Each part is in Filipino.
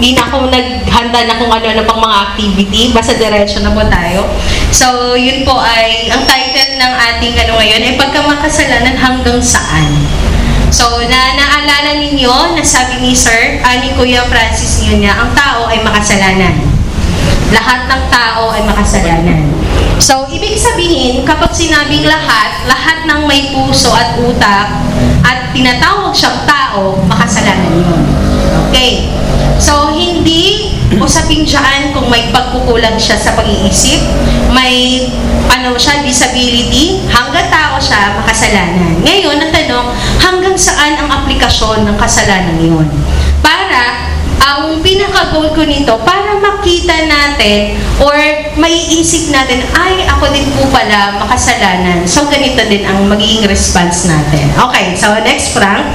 hindi na ako naghanda na kung ano-ano pang mga activity. Basta diretso na po tayo. So, yun po ay, ang title ng ating ano ngayon ay Pagkamakasalanan hanggang saan? So, na naalala ninyo na sabi ni Sir, ah, ni Kuya Francis niyo niya, ang tao ay makasalanan. Lahat ng tao ay makasalanan. So, ibig sabihin, kapag sinabing lahat, lahat ng may puso at utak at tinatawag siyang tao, makasalanan yun. Okay. So, hindi usapin dyan kung may pagkukulang siya sa pag-iisip, may ano siya, disability, hanggang tao siya, makasalanan. Ngayon, ang tanong, hanggang saan ang aplikasyon ng kasalanan yun? Para ang pinaka-goal ko nito, para makita natin or maiisip natin, ay, ako din po pala makasalanan. So, ganito din ang magiging response natin. Okay, so next, Frank.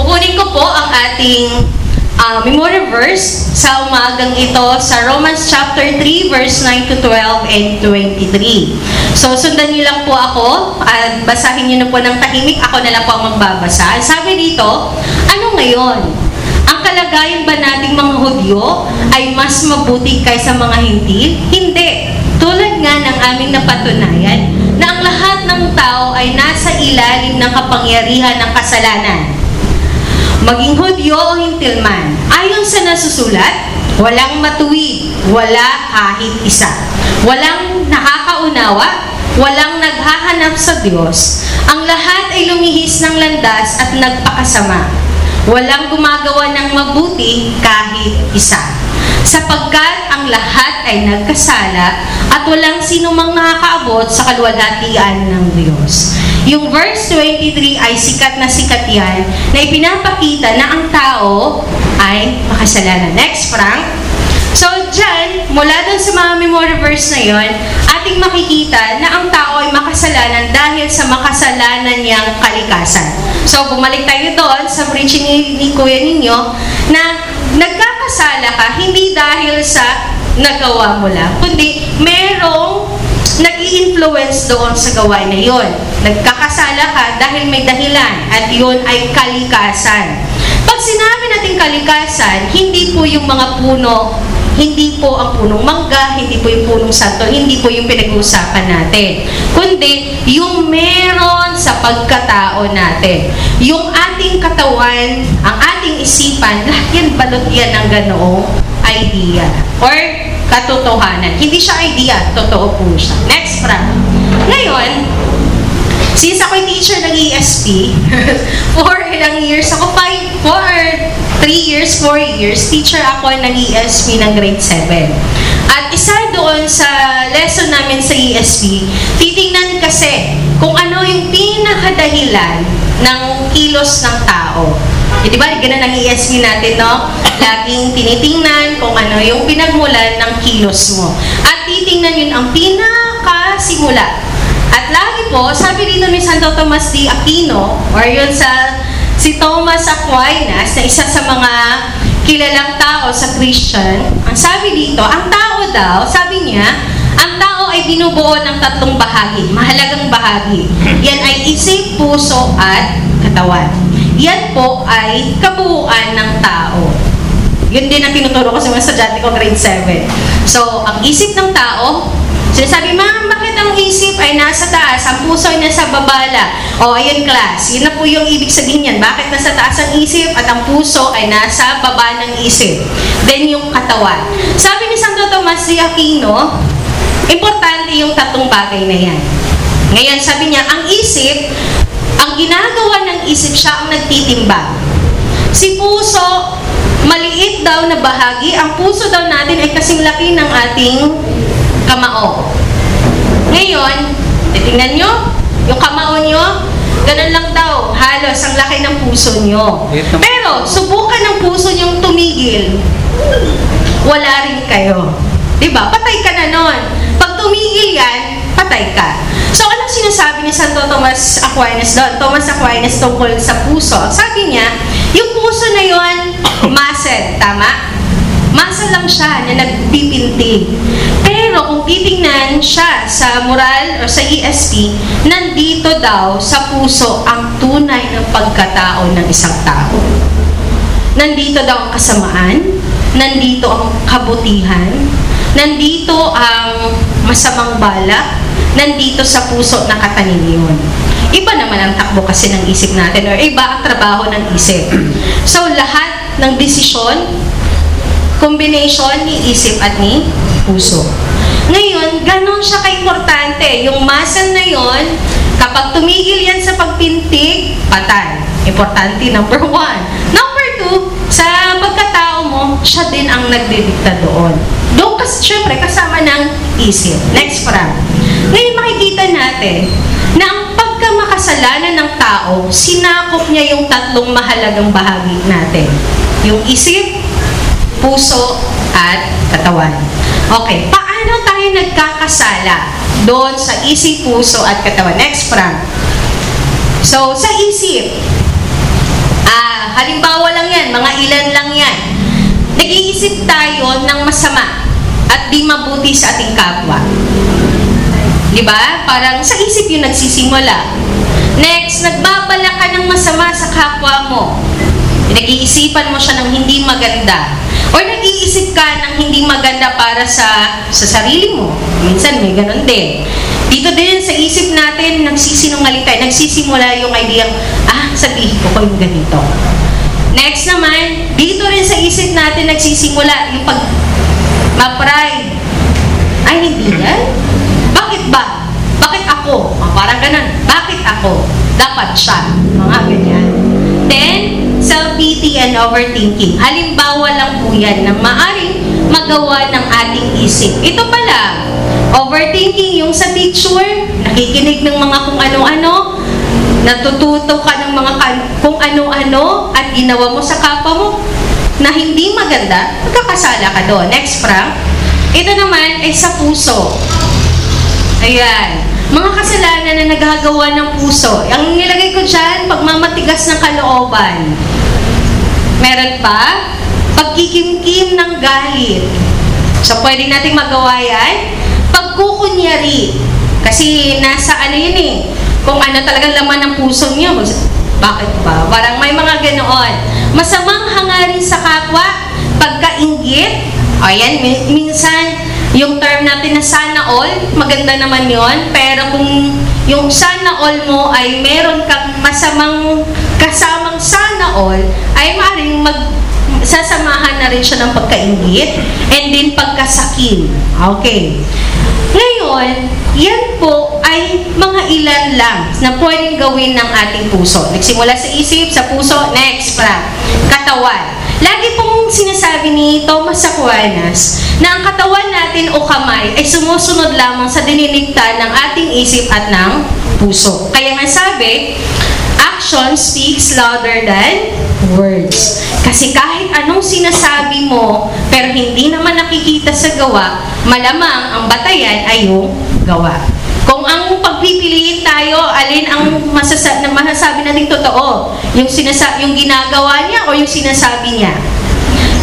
Kukunin ko po ang ating uh, memory verse sa umagang ito sa Romans chapter 3 verse 9 to 12 and 23. So sundan niyo lang po ako at basahin niyo na po ng tahimik. Ako na lang po ang magbabasa. Sabi dito, ano ngayon? Ang kalagayan ba nating mga Hudyo ay mas mabuti kaysa mga hindi? Hindi. Tulad nga ng aming napatunayan na ang lahat ng tao ay nasa ilalim ng kapangyarihan ng kasalanan maging Hudyo o Hintil man. Ayon sa nasusulat, walang matuwid, wala kahit isa. Walang nakakaunawa, walang naghahanap sa Diyos. Ang lahat ay lumihis ng landas at nagpakasama. Walang gumagawa ng mabuti kahit isa. Sapagkat ang lahat ay nagkasala at walang sino mang nakakaabot sa kaluwalhatian ng Diyos. Yung verse 23 ay sikat na sikat yan na ipinapakita na ang tao ay makasalanan. Next, Frank. So, dyan, mula dun sa mga memory verse na yon, ating makikita na ang tao ay makasalanan dahil sa makasalanan niyang kalikasan. So, bumalik tayo doon sa preaching ni, ni Kuya ninyo na nagkakasala ka hindi dahil sa nagawa mo lang, kundi merong nag influence doon sa gawain na yon. Nagkakasala ka dahil may dahilan at yon ay kalikasan. Pag sinabi natin kalikasan, hindi po yung mga puno, hindi po ang punong mangga, hindi po yung punong santo, hindi po yung pinag-uusapan natin. Kundi, yung meron sa pagkatao natin. Yung ating katawan, ang ating isipan, lahat yan balot yan ng ganoong idea. Or katotohanan. Hindi siya idea, totoo po siya. Next, Frank. Ngayon, since ako'y teacher ng ESP, for ilang years ako, five, for three years, four years, teacher ako ng ESP ng grade 7. At isa doon sa lesson namin sa ESP, titingnan kasi kung ano yung pinakadahilan ng kilos ng tao. Eh, di ba, ganun ang ESP natin, no? Laging tinitingnan kung ano yung pinagmulan ng kilos mo. At titingnan yun ang pinakasimula. At lagi po, sabi dito ni Santo Tomas de Aquino, or yun sa si Thomas Aquinas, na isa sa mga kilalang tao sa Christian, ang sabi dito, ang tao daw, sabi niya, ang tao ay binubuo ng tatlong bahagi, mahalagang bahagi. Yan ay isip, puso, at katawan. Yan po ay kabuuan ng tao. Yun din ang tinuturo ko sa mga estudyante ko grade 7. So, ang isip ng tao, sinasabi, ma'am, bakit ang isip ay nasa taas, ang puso ay nasa babala? O, ayun class, yun na po yung ibig sabihin yan. Bakit nasa taas ang isip at ang puso ay nasa baba ng isip? Then, yung katawan. Sabi ni Santo Tomas de Aquino, importante yung tatlong bagay na yan. Ngayon, sabi niya, ang isip, ang ginagawa ng isip siya ang nagtitimbang. Si puso, maliit daw na bahagi. Ang puso daw natin ay kasing laki ng ating kamao. Ngayon, titingnan nyo, yung kamao nyo, ganun lang daw, halos ang laki ng puso nyo. Pero, subukan ng puso nyong tumigil. Wala rin kayo. Diba? Patay ka na nun. Pag tumigil yan, patay ka. So, anong sinasabi ni Santo Thomas Aquinas doon? Thomas Aquinas tungkol sa puso. Sabi niya, yung puso na yon muscle, tama? Muscle lang siya na nagpipintig. Pero kung titingnan siya sa moral o sa ESP, nandito daw sa puso ang tunay ng pagkatao ng isang tao. Nandito daw ang kasamaan, nandito ang kabutihan, nandito ang masamang balak, nandito sa puso na katanim yun. Iba naman ang takbo kasi ng isip natin or iba ang trabaho ng isip. So lahat ng desisyon, combination ni isip at ni puso. Ngayon, ganon siya ka-importante. Yung muscle na yon, kapag tumigil yan sa pagpintig, patay. Importante, number one. Number two, sa pagkatao mo, siya din ang nagdidikta doon. Doon, kasi, syempre, kasama ng isip. Next para. Natin na ang pagkamakasalanan ng tao, sinakop niya yung tatlong mahalagang bahagi natin. Yung isip, puso, at katawan. Okay, paano tayo nagkakasala doon sa isip, puso, at katawan? Next, Frank. So, sa isip, ah, halimbawa lang yan, mga ilan lang yan. Nag-iisip tayo ng masama at di mabuti sa ating kapwa. Di ba? Parang sa isip yung nagsisimula. Next, nagbabala ka ng masama sa kapwa mo. Nag-iisipan mo siya ng hindi maganda. Or nag-iisip ka ng hindi maganda para sa sa sarili mo. Minsan may ganun din. Dito din sa isip natin, nagsisinungaling tayo. Nagsisimula yung idea, ah, sabihin ko ko yung ganito. Next naman, dito rin sa isip natin nagsisimula yung pag ma-pride. Ay, hindi yan? Bakit ba? Bakit ako? Ah, parang ganun. Bakit ako? Dapat siya. Mga ganyan. Then, self-pity and overthinking. Halimbawa lang po yan ng maaring magawa ng ating isip. Ito pala, overthinking yung sa picture, nakikinig ng mga kung ano-ano, natututo ka ng mga kung ano-ano at ginawa mo sa kapwa mo na hindi maganda, magkakasala ka doon. Next, Frank. Ito naman ay sa puso. Ayan. Mga kasalanan na nagagawa ng puso. Ang nilagay ko dyan, pagmamatigas ng kalooban. Meron pa, pagkikimkim ng galit. So, pwede nating magawa yan. Pagkukunyari. Kasi nasa ano yun eh, kung ano talagang laman ng puso niyo. Bakit ba? Parang may mga ganoon. Masamang hangarin sa kapwa, pagkaingit. O yan, min- minsan, yung term natin na sana all, maganda naman yon Pero kung yung sana all mo ay meron kang masamang kasamang sana all, ay maaaring mag sasamahan na rin siya ng pagkaingit and din pagkasakim. Okay. Ngayon, yan po ay mga ilan lang na pwedeng gawin ng ating puso. Nagsimula sa isip, sa puso, next pa, katawan. Lagi pong sinasabi ni Thomas Aquinas na ang katawan natin o kamay ay sumusunod lamang sa diniligtan ng ating isip at ng puso. Kaya nga sabi, action speaks louder than words. Kasi kahit anong sinasabi mo, pero hindi naman nakikita sa gawa, malamang ang batayan ay yung gawa. Kung ang pagpipiliin tayo, alin ang masasa na masasabi natin totoo? Yung, sinasa yung ginagawa niya o yung sinasabi niya?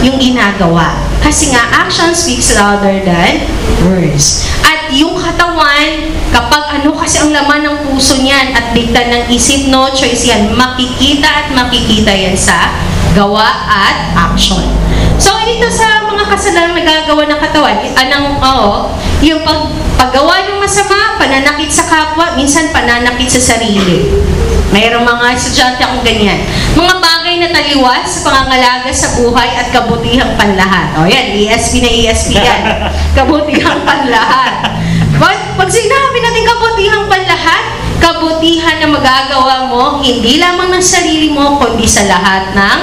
Yung ginagawa. Kasi nga, action speaks louder than words. At yung katawan, kapag ano kasi ang laman ng puso niyan at dikta ng isip, no choice yan. Makikita at makikita yan sa gawa at action. So, dito sa mga kasalanan nagagawa ng katawan, anong, oo, yung pag, paggawa ng masama, pananakit sa kapwa, minsan pananakit sa sarili. Mayroong mga estudyante akong ganyan. Mga bagay na taliwas sa pangangalaga sa buhay at kabutihang panlahat. O yan, ESP na ESP yan. kabutihang panlahat. Pag, pag sinabi natin kabutihang panlahat, kabutihan na magagawa mo, hindi lamang ng sarili mo, kundi sa lahat ng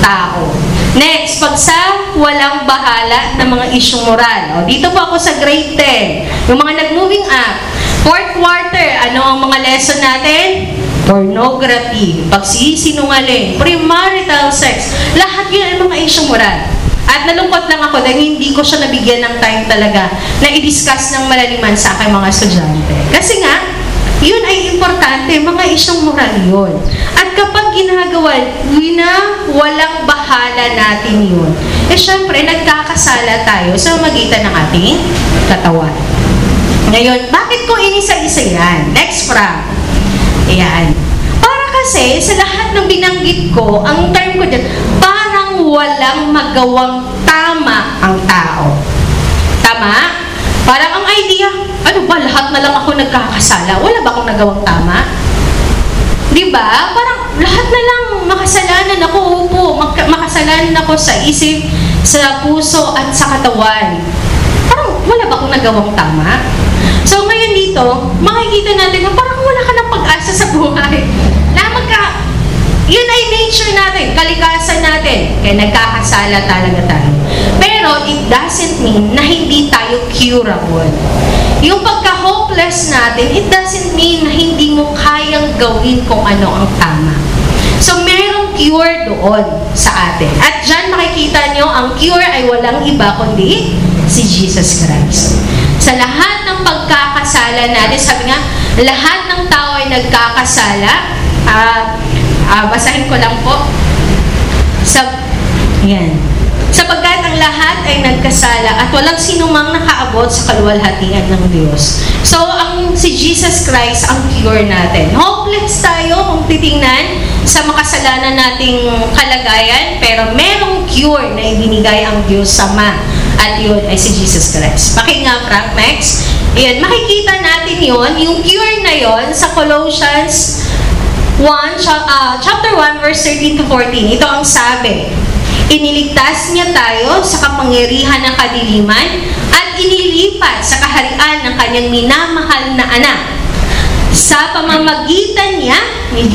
tao. Next, pag sa walang bahala ng mga isyong moral. O, dito po ako sa grade 10. Yung mga nag-moving up. Fourth quarter, ano ang mga lesson natin? Pornography, pagsisinungaling, premarital sex. Lahat yun ay mga isyong moral. At nalungkot lang ako dahil hindi ko siya nabigyan ng time talaga na i-discuss ng malaliman sa aking mga estudyante. Kasi nga, yun ay importante, mga isyong moral yun. At kapag ginagawa, na walang bahala natin yun, eh syempre, nagkakasala tayo sa magitan ng ating katawan. Ngayon, bakit ko inisa-isa yan? Next from. Ayan. Para kasi, sa lahat ng binanggit ko, ang term ko dyan, parang walang magawang tama ang tao. Tama? Parang ang idea, ano ba, lahat na lang ako nagkakasala. Wala ba akong nagawang tama? Di ba? Parang lahat na lang makasalanan ako, upo, mak- makasalanan ako sa isip, sa puso, at sa katawan. Parang wala ba akong nagawang tama? So ngayon dito, makikita natin na parang wala ka ng pag-asa sa buhay. Yun ay nature natin, kalikasan natin. Kaya nagkakasala talaga tayo. Pero it doesn't mean na hindi tayo curable. Yung pagka-hopeless natin, it doesn't mean na hindi mo kayang gawin kung ano ang tama. So, merong cure doon sa atin. At dyan makikita nyo, ang cure ay walang iba kundi si Jesus Christ. Sa lahat ng pagkakasala natin, sabi nga, lahat ng tao ay nagkakasala. Ah, ah, basahin ko lang po. Sa, yan. Sapagkat ang lahat ay nagkasala at walang sinumang nakaabot sa kaluwalhatian ng Diyos. So, ang si Jesus Christ ang cure natin. Hopeless tayo kung titingnan sa makasalanan nating kalagayan, pero merong cure na ibinigay ang Diyos sa ma. At yun ay si Jesus Christ. Pakinggan, Frank Max. Ayan, makikita natin yon yung cure na yon sa Colossians 1, cha- ah, chapter 1, verse 13 to 14. Ito ang sabi. Iniligtas niya tayo sa kapangyarihan ng kadiliman at inilipat sa kaharian ng kanyang minamahal na anak. Sa pamamagitan niya,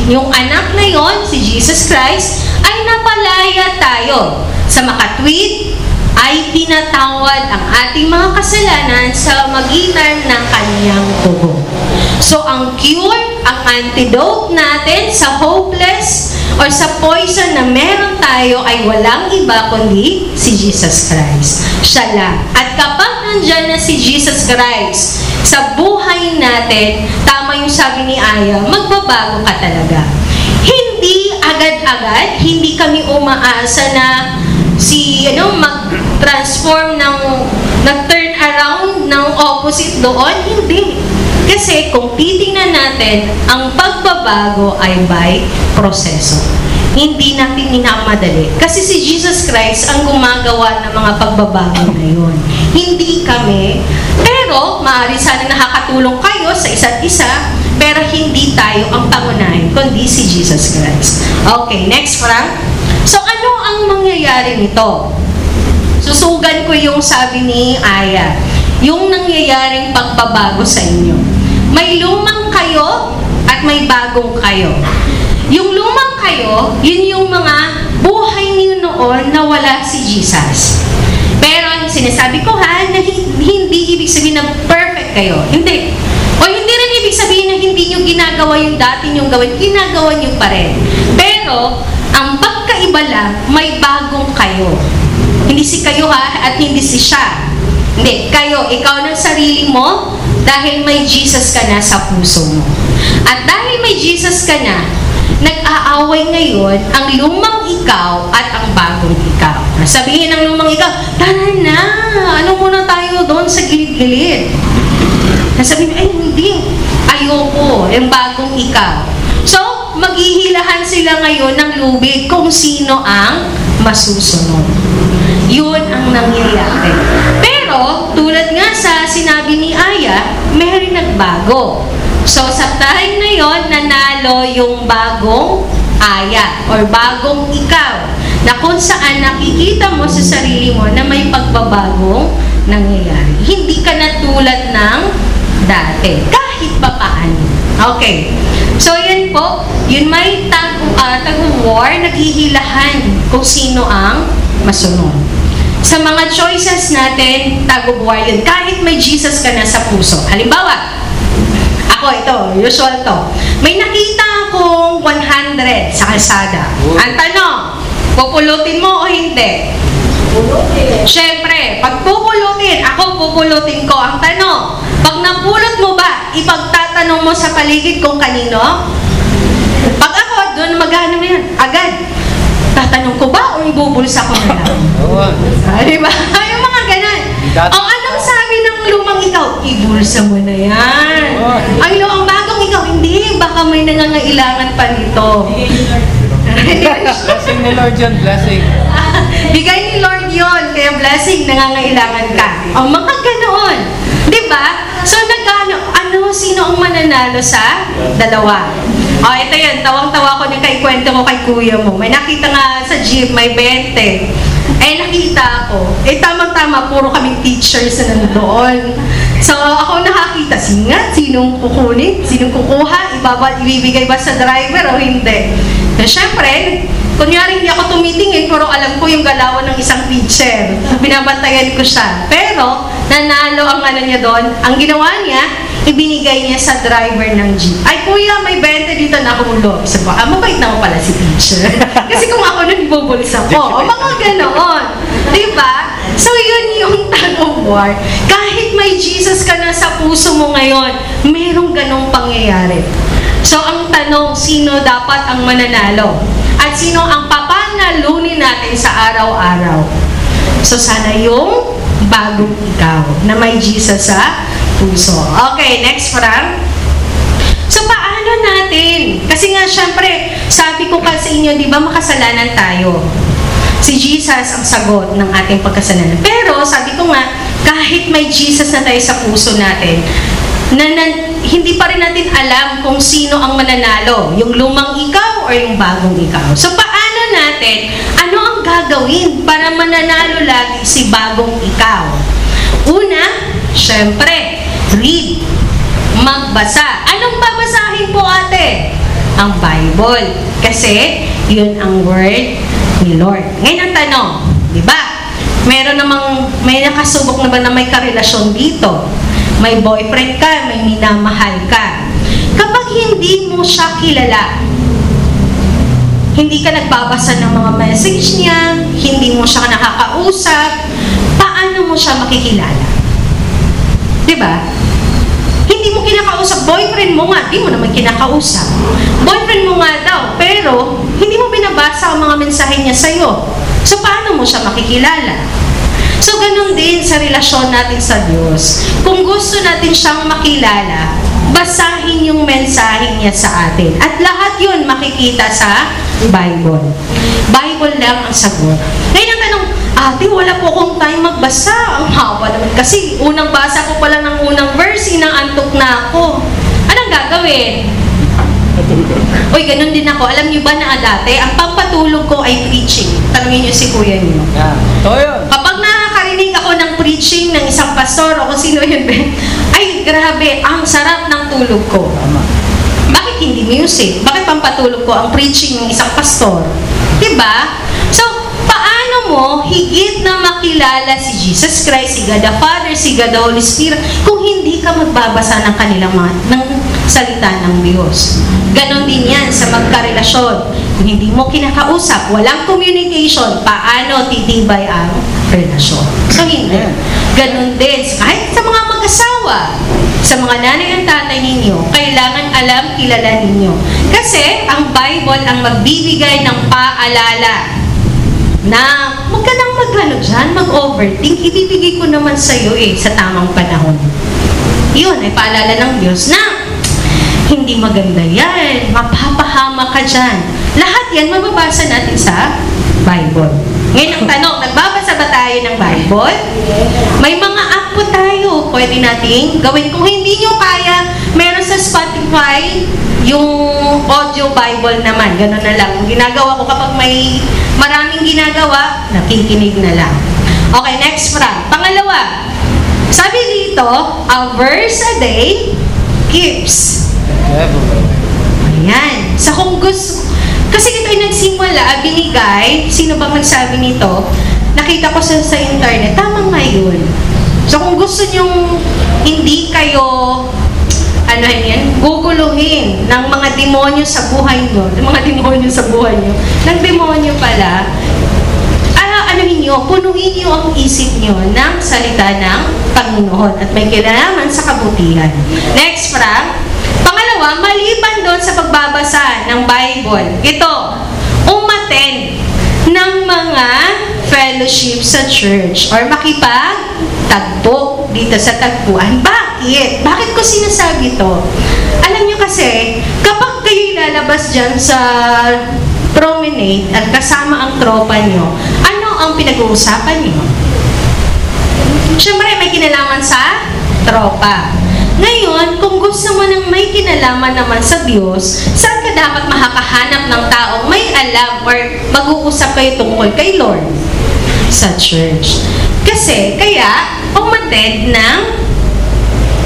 yung anak na yon, si Jesus Christ, ay napalaya tayo sa makatwid ay tinatawad ang ating mga kasalanan sa magitan ng kanyang dugo. So, ang cure, ang antidote natin sa hopeless or sa poison na meron tayo ay walang iba kundi si Jesus Christ. Siya lang. At kapag nandyan na si Jesus Christ sa buhay natin, tama yung sabi ni Aya, magbabago ka talaga. Hindi agad-agad, hindi kami umaasa na si ano mag-transform ng nag-turn around ng opposite doon, hindi. Kasi kung titingnan natin, ang pagbabago ay by proseso. Hindi natin minamadali. Kasi si Jesus Christ ang gumagawa ng mga pagbabago na yun. Hindi kami. Pero, maaari sana nakakatulong kayo sa isa't isa, pero hindi tayo ang pangunahin, kundi si Jesus Christ. Okay, next Frank. So, ano ang mangyayari nito? Susugan ko yung sabi ni Aya, yung nangyayaring pagbabago sa inyo. May lumang kayo at may bagong kayo. Yung lumang kayo, yun yung mga buhay niyo noon na wala si Jesus. Pero sinasabi ko ha, na hindi ibig sabihin na perfect kayo. Hindi. O hindi rin ibig sabihin na hindi nyo ginagawa yung dati nyong gawin. Ginagawa nyo pa rin. Pero, ang pagkaiba lang, may bagong kayo. Hindi si kayo ha, at hindi si siya. Hindi, kayo, ikaw ng sarili mo, dahil may Jesus ka na sa puso mo. At dahil may Jesus ka na, nag-aaway ngayon ang lumang ikaw at ang bagong ikaw. Sabihin ng lumang ikaw, tara na, ano muna tayo doon sa gilid-gilid. Sabihin, ay hindi, ayoko, yung bagong ikaw. So, maghihilahan sila ngayon ng lubid kung sino ang masusunod. Yun ang nangyayari. Pero, tulad nga sa sinabi ni Aya, may nagbago. So, sa time na yon nanalo yung bagong aya or bagong ikaw na kung saan nakikita mo sa sarili mo na may pagbabagong nangyayari. Hindi ka na tulad ng dati. Kahit pa paano. Okay. So, yun po. Yun may tag, uh, tag-war, naghihilahan kung sino ang masunod. Sa mga choices natin, tag-war yun. Kahit may Jesus ka na sa puso. Halimbawa, ako ito, usual to. May nakita akong 100 sa kalsada. Ang tanong, pupulutin mo o hindi? Pulutin. Siyempre, pag pupulutin, ako pupulutin ko. Ang tanong, pag napulot mo ba, ipagtatanong mo sa paligid kung kanino? Pag ako, doon magano na yan, agad. Tatanong ko ba o ibubulsa ko na lang? Oo. Ah, di ba? Yung mga ganun. Dat- O anong sabi ng lumang ikaw? Ibulsa mo na yan. Oh. Ang lumang bagong ikaw, hindi. Baka may nangangailangan pa nito. Blessing ni Lord yun, blessing. Bigay ni Lord yon kaya blessing, nangangailangan ka. O, mga ganoon. Di ba? So, nagano, ano, sino ang mananalo sa dalawa? O, ito yan, tawang-tawa ko na kay kwento ko kay kuya mo. May nakita nga sa gym, may 20. Eh, nakita ako. Eh, tamang-tama, puro kaming teachers na nandoon. So, ako nakakita, singa, sinong kukunin, sinong kukuha, ibaba, ibibigay ba sa driver o hindi. So, syempre, kunyari hindi ako tumitingin, pero alam ko yung galawan ng isang teacher. Binabantayan ko siya. Pero, nanalo ang ano niya doon. Ang ginawa niya, ibinigay niya sa driver ng jeep. Ay, kuya, may 20 dito na hulog. Sabi ko, ah, mabait naman pala si teacher. Kasi kung ako nun, ibubulsa ko. O, mga ganoon. Diba? So, yun yung tag of war. Kahit may Jesus ka na sa puso mo ngayon, merong ganong pangyayari. So, ang tanong, sino dapat ang mananalo? At sino ang papanalunin natin sa araw-araw? So, sana yung bagong ikaw na may Jesus sa puso. Okay, next Frank. So, paano natin? Kasi nga, syempre, sabi ko ka sa inyo, di ba, makasalanan tayo. Si Jesus ang sagot ng ating pagkasalanan. Pero, sabi ko nga, kahit may Jesus na tayo sa puso natin, na, na hindi pa rin natin alam kung sino ang mananalo, yung lumang ikaw or yung bagong ikaw. So, paano natin, ano ang gagawin para mananalo lagi si bagong ikaw? Una, syempre, read. Magbasa. Anong babasahin po ate? Ang Bible. Kasi, yun ang word ni Lord. Ngayon ang tanong, di ba? Meron namang, may nakasubok na ba na may karelasyon dito? May boyfriend ka, may minamahal ka. Kapag hindi mo siya kilala, hindi ka nagbabasa ng mga message niya, hindi mo siya nakakausap, paano mo siya makikilala? Di ba? Hindi mo kinakausap, boyfriend mo nga, di mo naman kinakausap. Boyfriend mo nga daw, pero hindi mo binabasa ang mga mensahe niya sa'yo. So, paano mo siya makikilala? So, ganun din sa relasyon natin sa Diyos. Kung gusto natin siyang makilala, basahin yung mensahe niya sa atin. At lahat yun makikita sa Bible. Bible lang ang sagot. Ate, wala po akong time magbasa. Ang haba naman. Kasi unang basa ko pala ng unang verse, inangantok na ako. Anong gagawin? Uy, ganun din ako. Alam niyo ba na dati, ang pampatulog ko ay preaching. Tanungin niyo si kuya niyo. Yeah. Ito yun. Kapag nakakarinig ako ng preaching ng isang pastor o kung sino yun, Ben, ay grabe, ang sarap ng tulog ko. Tama. Bakit hindi music? Bakit pampatulog ko ang preaching ng isang pastor? Diba? Mo higit na makilala si Jesus Christ, si God the Father, si God the Holy Spirit, kung hindi ka magbabasa ng kanilang mga, ng salita ng Diyos? Ganon din yan sa magkarelasyon. Kung hindi mo kinakausap, walang communication, paano titibay ang relasyon? So, hindi. Ganon din. Kahit sa mga mag-asawa, sa mga nanay at tatay ninyo, kailangan alam, kilala ninyo. Kasi, ang Bible ang magbibigay ng paalala na huwag ka nang mag-ano dyan, mag-overthink, ibibigay ko naman sa iyo eh, sa tamang panahon. Yun, ay paalala ng Diyos na hindi maganda yan, mapapahama ka dyan. Lahat yan, mababasa natin sa Bible. Ngayon ang tanong, nagbabasa ba tayo ng Bible? May mga app po tayo, pwede nating gawin. Kung hindi nyo kaya, meron sa Spotify, yung audio Bible naman, gano'n na lang. Ang ginagawa ko kapag may maraming ginagawa, nakikinig na lang. Okay, next Frank. Pangalawa, sabi dito, a verse a day keeps. Ayan. Sa kung gusto, kasi ito ay nagsimula, binigay, sino bang nagsabi nito? Nakita ko sa, sa internet, tama nga yun. So kung gusto nyong hindi kayo ano yan, guguluhin ng mga demonyo sa buhay nyo, ng mga demonyo sa buhay nyo, ng demonyo pala, ah, ano ninyo, punuin nyo ang isip nyo ng salita ng Panginoon at may kinalaman sa kabutihan. Next, Frank. Pangalawa, maliban sa pagbabasa ng Bible, ito, umaten ng mga fellowship sa church or makipagtagpo dito sa tagpuan. Bakit? Bakit ko sinasabi to? Alam nyo kasi, kapag kayo lalabas dyan sa promenade at kasama ang tropa nyo, ano ang pinag-uusapan nyo? Siyempre, may kinalaman sa tropa. Ngayon, kung gusto mo ng may kinalaman naman sa Diyos, saan ka dapat makakahanap ng taong may alam or mag-uusap kayo tungkol kay Lord? Sa church. Kasi, kaya, umatid ng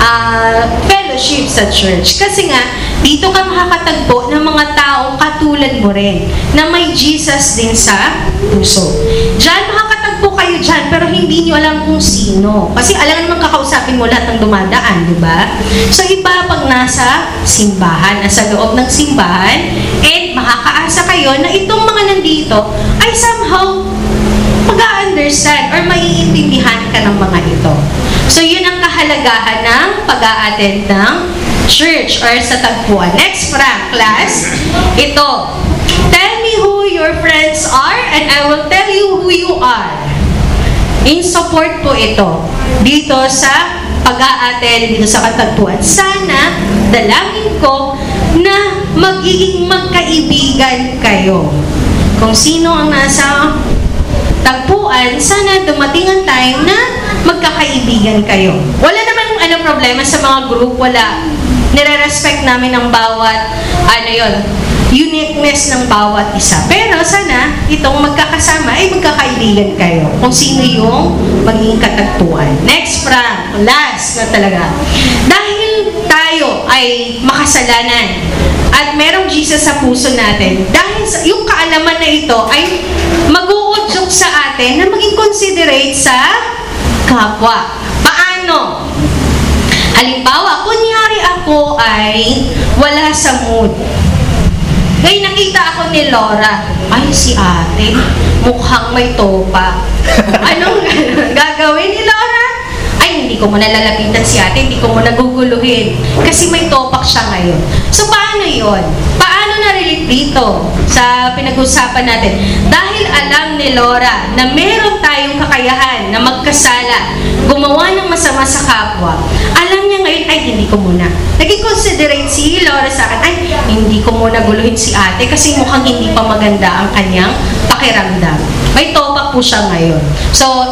uh, fellowship sa church. Kasi nga, dito ka makakatagpo ng mga taong katulad mo rin, na may Jesus din sa puso. Diyan makakatagpo kayo dyan, pero hindi nyo alam kung sino. Kasi alam naman kakausapin mo lahat ng dumadaan, di ba? So, iba pag nasa simbahan, nasa loob ng simbahan, and makakaasa kayo na itong mga nandito ay somehow mag-understand or maiintindihan ka ng mga ito. So, yun ang kahalagahan ng pag-a-attend ng church or sa tagpuan. Next, Frank, class. Ito. Tell me who your friends are and I will tell you who you are. In support po ito. Dito sa pag-a-attend, dito sa katagpuan. Sana, dalangin ko na magiging magkaibigan kayo. Kung sino ang nasa tagpuan, sana dumating ang time na magkakaibigan kayo. Wala naman ano problema sa mga group, wala. Nire-respect namin ang bawat, ano yon uniqueness ng bawat isa. Pero sana, itong magkakasama ay magkakaibigan kayo. Kung sino yung magiging katagpuan. Next, Frank. Last na talaga. Dahil tayo ay makasalanan at merong Jesus sa puso natin, dahil sa, yung kaalaman na ito ay mag-uudyok sa atin na maging considerate sa kapwa. Paano? Halimbawa, kunyari ako ay wala sa mood. Ngayon nakita ako ni Laura, ay si ate, mukhang may topa. Anong gagawin ni Laura? Ay, hindi ko mo nalalapitan si ate, hindi ko mo naguguluhin. Kasi may topak siya ngayon. So, paano yon? Paano na-relate dito sa pinag-usapan natin? Dahil alam ni Laura na meron tayong kakayahan na magkasala, gumawa ng masama sa kapwa, alam niya ngayon, ay, hindi ko muna. Naging considerate si Laura sa akin, ay, hindi ko muna guluhin si ate kasi mukhang hindi pa maganda ang kanyang pakiramdam. May topak po siya ngayon. So,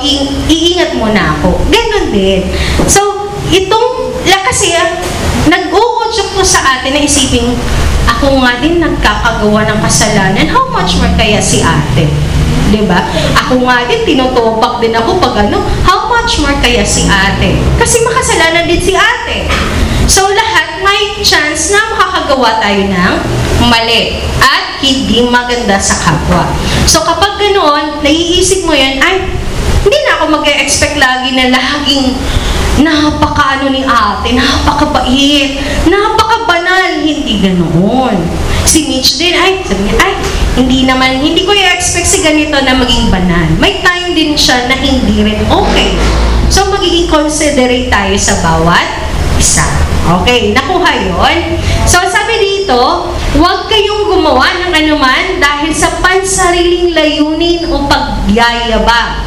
iingat muna ako. Ganon din. So, itong, la kasi, ah, nag-uudyok po sa atin na isipin, ako nga din nagkakagawa ng kasalanan, how much more kaya si ate? ba? Ako nga din tinutupak din ako pag ano, how much more kaya si ate? Kasi makasalanan din si ate. So lahat may chance na makakagawa tayo ng mali at hindi maganda sa kapwa. So kapag ganoon, naiisip mo 'yan, ay hindi na ako mag-expect lagi na laging napakaano ni ate, napakabait, napakabanal, hindi ganoon. Si Mitch din, ay, sabi niya, ay, hindi naman, hindi ko i-expect si ganito na maging banal. May time din siya na hindi rin okay. So, magiging considerate tayo sa bawat isa. Okay, nakuha yon. So, sabi dito, huwag kayong gumawa ng anuman dahil sa pansariling layunin o pagyayabang.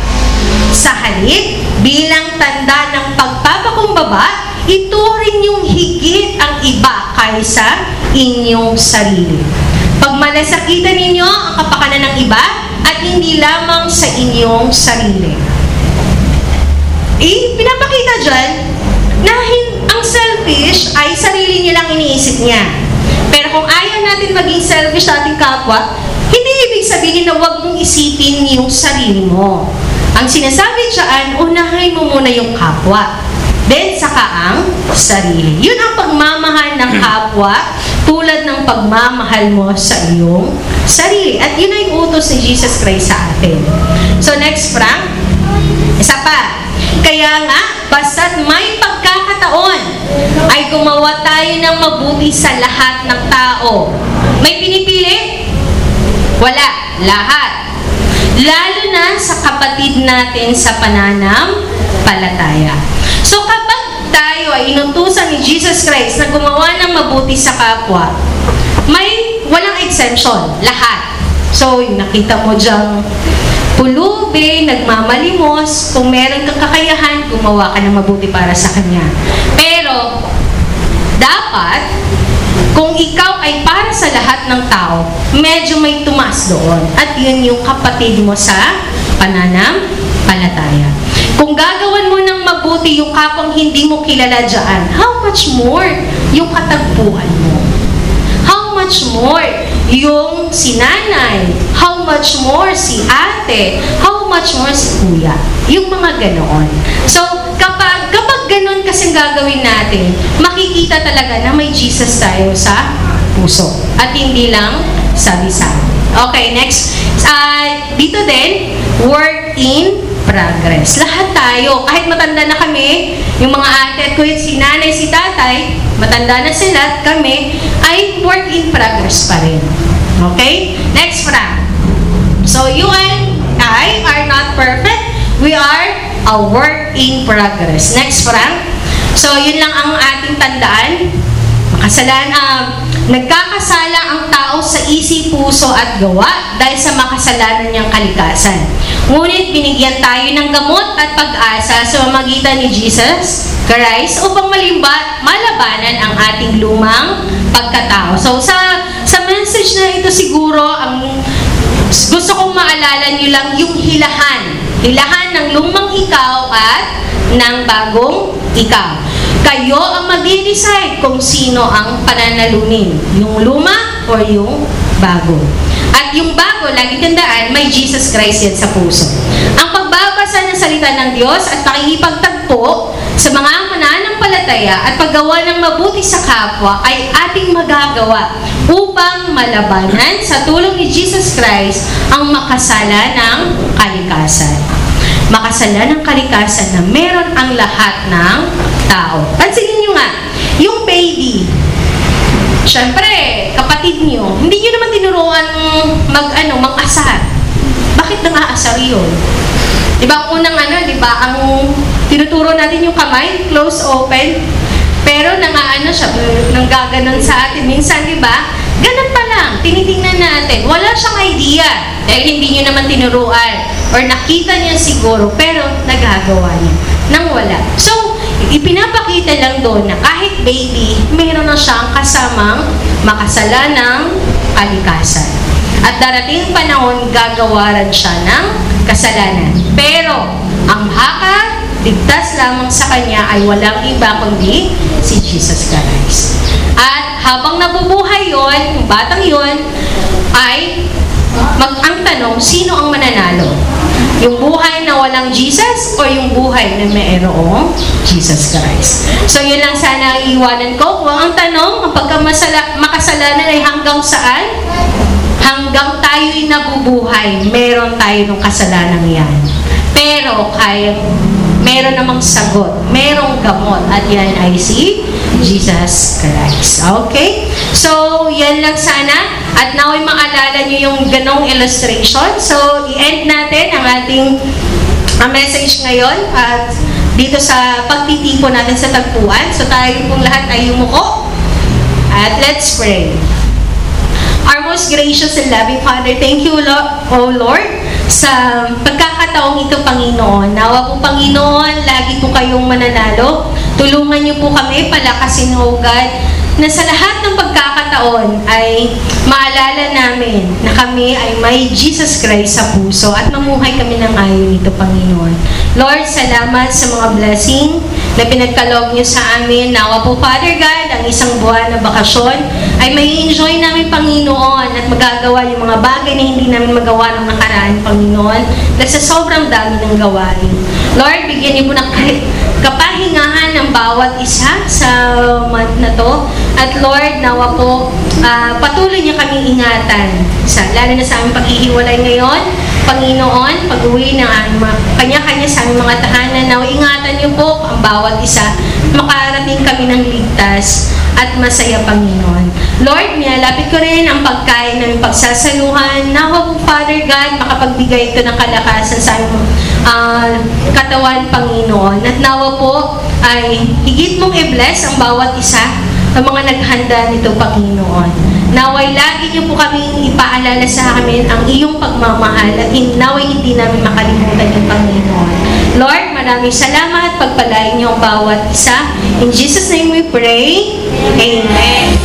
Sa halip, bilang tanda ng pagpapakumbaba, ito rin yung higit ang iba kaysa inyong sarili. Pag malasakitan ninyo ang kapakanan ng iba at hindi lamang sa inyong sarili. Eh, pinapakita dyan na ang selfish ay sarili niya lang iniisip niya. Pero kung ayaw natin maging selfish sa ating kapwa, hindi ibig sabihin na huwag mong isipin yung sarili mo. Ang sinasabi dyan, unahin mo muna yung kapwa. Then, saka ang sarili. Yun ang pagmamahal ng kapwa tulad ng pagmamahal mo sa iyong sarili. At yun ay utos ni Jesus Christ sa atin. So, next, Frank. Isa pa. Kaya nga, basta't may pagkakataon, ay gumawa tayo ng mabuti sa lahat ng tao. May pinipili? Wala. Lahat. Lalo na sa kapatid natin sa pananampalataya. Ay inutusan ni Jesus Christ na gumawa ng mabuti sa kapwa, may walang exemption. Lahat. So, yung nakita mo diyang pulubi, nagmamalimos, kung meron kang kakayahan, gumawa ka ng mabuti para sa kanya. Pero, dapat, kung ikaw ay para sa lahat ng tao, medyo may tumas doon. At yun yung kapatid mo sa pananampalataya. Kung gagawan mo ng mabuti yung kapang hindi mo kilala dyan, how much more yung katagpuan mo? How much more yung si nanay? How much more si ate? How much more si kuya? Yung mga ganoon. So, kapag, kapag ganon kasing gagawin natin, makikita talaga na may Jesus tayo sa puso. At hindi lang sabi-sabi. Okay, next. Uh, dito din, work in progress. Lahat tayo, kahit matanda na kami, yung mga ate at kuya, si nanay, si tatay, matanda na sila at kami, ay work in progress pa rin. Okay? Next, Frank. So, you and I are not perfect. We are a work in progress. Next, Frank. So, yun lang ang ating tandaan. Makasalan, uh, nagkakasala ang tao sa isip, puso at gawa dahil sa makasalanan niyang kalikasan. Ngunit binigyan tayo ng gamot at pag-asa sa mamagitan ni Jesus Christ upang malimbat, malabanan ang ating lumang pagkatao. So sa sa message na ito siguro ang gusto kong maalala niyo lang yung hilahan. Hilahan ng lumang ikaw at ng bagong ikaw. Kayo ang mag-decide kung sino ang pananalunin. Yung luma or yung bago. At yung bago, lagi tandaan, may Jesus Christ yan sa puso. Ang pagbabasa ng salita ng Diyos at pakikipagtagpo sa mga mananampalataya at paggawa ng mabuti sa kapwa ay ating magagawa upang malabanan sa tulong ni Jesus Christ ang makasala ng kalikasan makasala ng kalikasan na meron ang lahat ng tao. Pansinin nyo nga, yung baby, syempre, kapatid nyo, hindi nyo naman tinuruan mag, ano, mag-asar. Bakit nang-aasar yun? Diba, unang ano, diba, ang tinuturo natin yung kamay, close, open, pero nangaano siya, nanggaganon sa atin. Minsan, di ba, ganun pa lang, tinitingnan natin. Wala siyang idea. Dahil hindi niyo naman tinuruan. Or nakita niya siguro, pero nagagawa niya. Nang wala. So, ipinapakita lang doon na kahit baby, mayroon na siyang kasamang makasala ng kalikasan. At darating panahon, gagawaran siya ng kasalanan. Pero, ang haka ligtas lamang sa Kanya ay walang iba kundi si Jesus Christ. At habang nabubuhay yon, yung batang yon, ay mag ang tanong, sino ang mananalo? Yung buhay na walang Jesus o yung buhay na mayroong Jesus Christ? So yun lang sana ang iwanan ko. Kung ang tanong, ang pagkamasala, makasalanan ay hanggang saan? Hanggang tayo'y nabubuhay, meron tayo ng kasalanan yan. Pero kaya meron namang sagot, merong gamot, at yan ay si Jesus Christ. Okay? So, yan lang sana. At now ay maalala nyo yung ganong illustration. So, i-end natin ang ating ang message ngayon at dito sa pagtitipo natin sa tagpuan. So, tayo pong lahat ay yumuko. At let's pray. Our most gracious and loving Father, thank you, Lord, O Lord, sa pagkakataong ito, Panginoon. Nawa po, Panginoon, lagi po kayong mananalo. Tulungan niyo po kami, palakasin, O God, na sa lahat ng pagkakataon ay maalala namin na kami ay may Jesus Christ sa puso at mamuhay kami ng ayon nito, Panginoon. Lord, salamat sa mga blessing na pinagkalog niyo sa amin. Nawa po, Father God, ang isang buwan na bakasyon ay may enjoy namin, Panginoon, at magagawa yung mga bagay na hindi namin magawa ng nakaraan, Panginoon, dahil sa sobrang dami ng gawain. Lord, bigyan niyo po ng kapahingahan ng bawat isa sa month na to. At Lord, nawa po, uh, patuloy niyo kami ingatan, sa, lalo na sa aming paghihiwalay ngayon. Panginoon, pag-uwi ng kanya-kanya sa aming mga tahanan, nawa ingatan niyo po ang bawat isa, makarating kami ng ligtas at masaya, Panginoon. Lord, nilalapit ko rin ang pagkain ng pagsasaluhan. Nawa po, Father God, makapagbigay ito ng kalakasan sa aming uh, katawan, Panginoon. At nawa po ay higit mong i-bless ang bawat isa ng mga naghanda nito, Panginoon. Naway lagi niyo po kaming ipaalala sa amin ang iyong pagmamahal at naway hindi namin makalimutan yung Panginoon. Lord, maraming salamat. Pagpalain niyo ang bawat isa. In Jesus' name we pray. Amen.